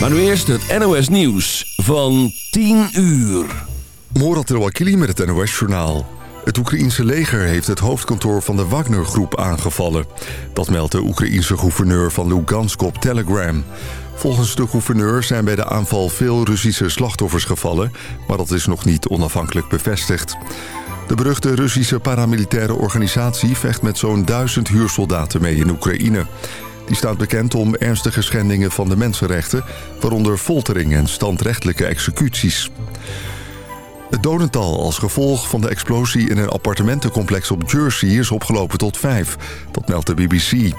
Maar nu eerst het NOS Nieuws van 10 uur. Morat Rouakili met het NOS-journaal. Het Oekraïense leger heeft het hoofdkantoor van de Wagner-groep aangevallen. Dat meldt de Oekraïense gouverneur van Lugansk op Telegram. Volgens de gouverneur zijn bij de aanval veel Russische slachtoffers gevallen... maar dat is nog niet onafhankelijk bevestigd. De beruchte Russische paramilitaire organisatie vecht met zo'n duizend huursoldaten mee in Oekraïne. Die staat bekend om ernstige schendingen van de mensenrechten... waaronder foltering en standrechtelijke executies. Het dodental als gevolg van de explosie in een appartementencomplex op Jersey is opgelopen tot vijf. Dat meldt de BBC.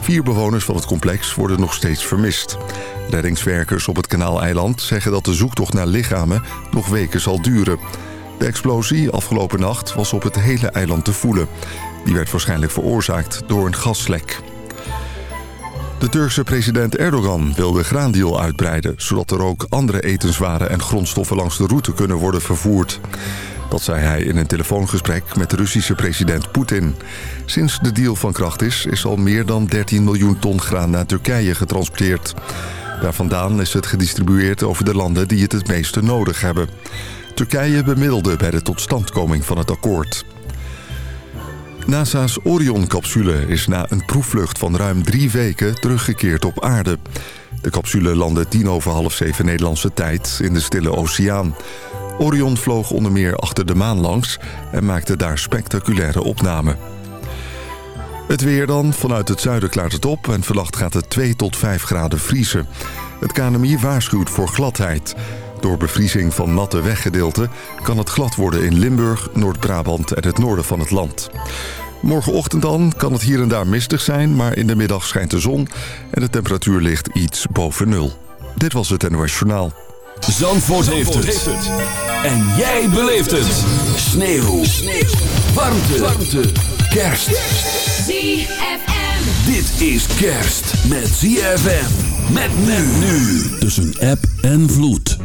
Vier bewoners van het complex worden nog steeds vermist. Reddingswerkers op het Kanaaleiland zeggen dat de zoektocht naar lichamen nog weken zal duren. De explosie afgelopen nacht was op het hele eiland te voelen. Die werd waarschijnlijk veroorzaakt door een gaslek. De Turkse president Erdogan wil de graandeal uitbreiden... zodat er ook andere etenswaren en grondstoffen langs de route kunnen worden vervoerd. Dat zei hij in een telefoongesprek met de Russische president Poetin. Sinds de deal van kracht is, is al meer dan 13 miljoen ton graan naar Turkije getransporteerd. Daar vandaan is het gedistribueerd over de landen die het het meeste nodig hebben. Turkije bemiddelde bij de totstandkoming van het akkoord. NASA's Orion-capsule is na een proefvlucht van ruim drie weken teruggekeerd op aarde. De capsule landde tien over half zeven Nederlandse tijd in de Stille Oceaan. Orion vloog onder meer achter de maan langs en maakte daar spectaculaire opnamen. Het weer dan. Vanuit het zuiden klaart het op en vannacht gaat het 2 tot 5 graden vriezen. Het KNMI waarschuwt voor gladheid. Door bevriezing van natte weggedeelten kan het glad worden in Limburg, Noord-Brabant en het noorden van het land. Morgenochtend dan kan het hier en daar mistig zijn, maar in de middag schijnt de zon en de temperatuur ligt iets boven nul. Dit was het NOS Journaal. Zandvoort, heeft, het. En jij beleeft het. Sneeuw. Sneeuw. Warmte. Warmte. Kerst. ZFM. Dit is kerst met ZFM. Met men nu. Tussen app en vloed.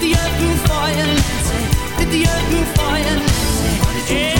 Did the earth move for you, Nancy? Did the earth move for you, Nancy?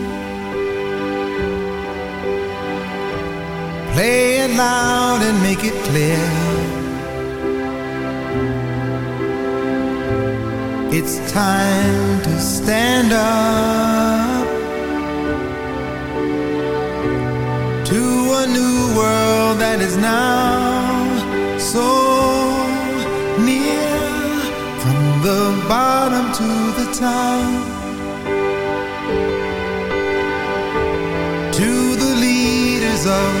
Play it loud and make it clear. It's time to stand up to a new world that is now so near from the bottom to the top. To the leaders of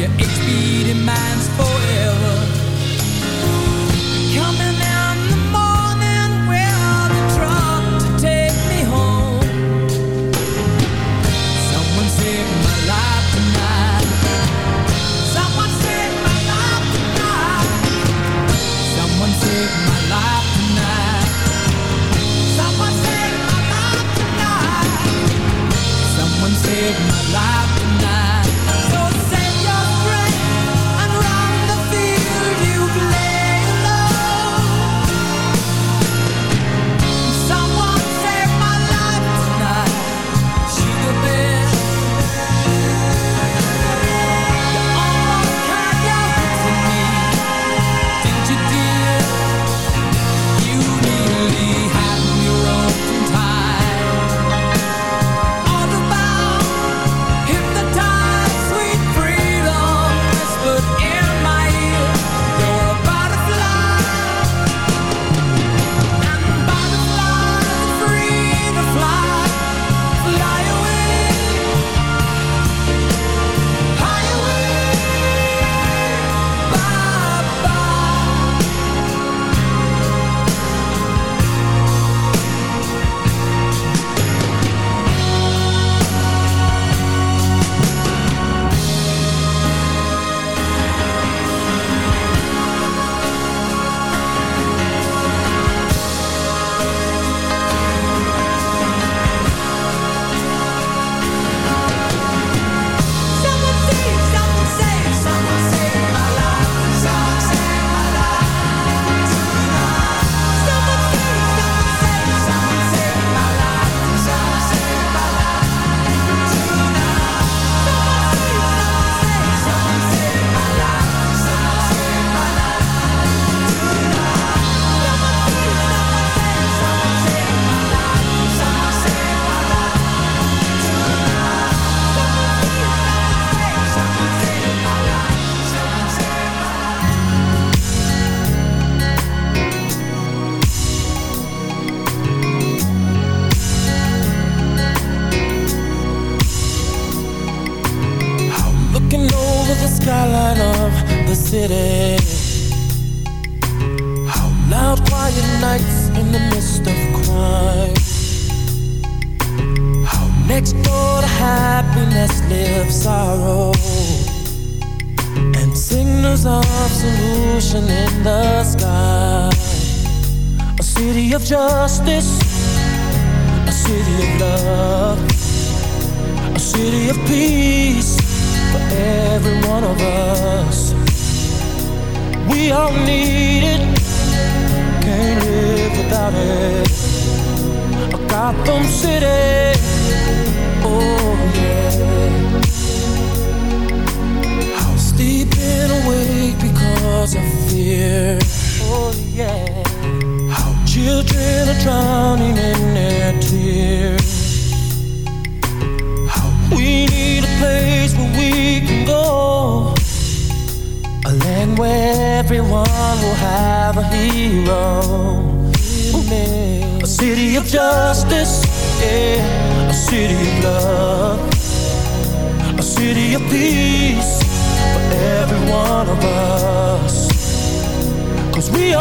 Your eight-speed minds forever.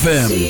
ZFM.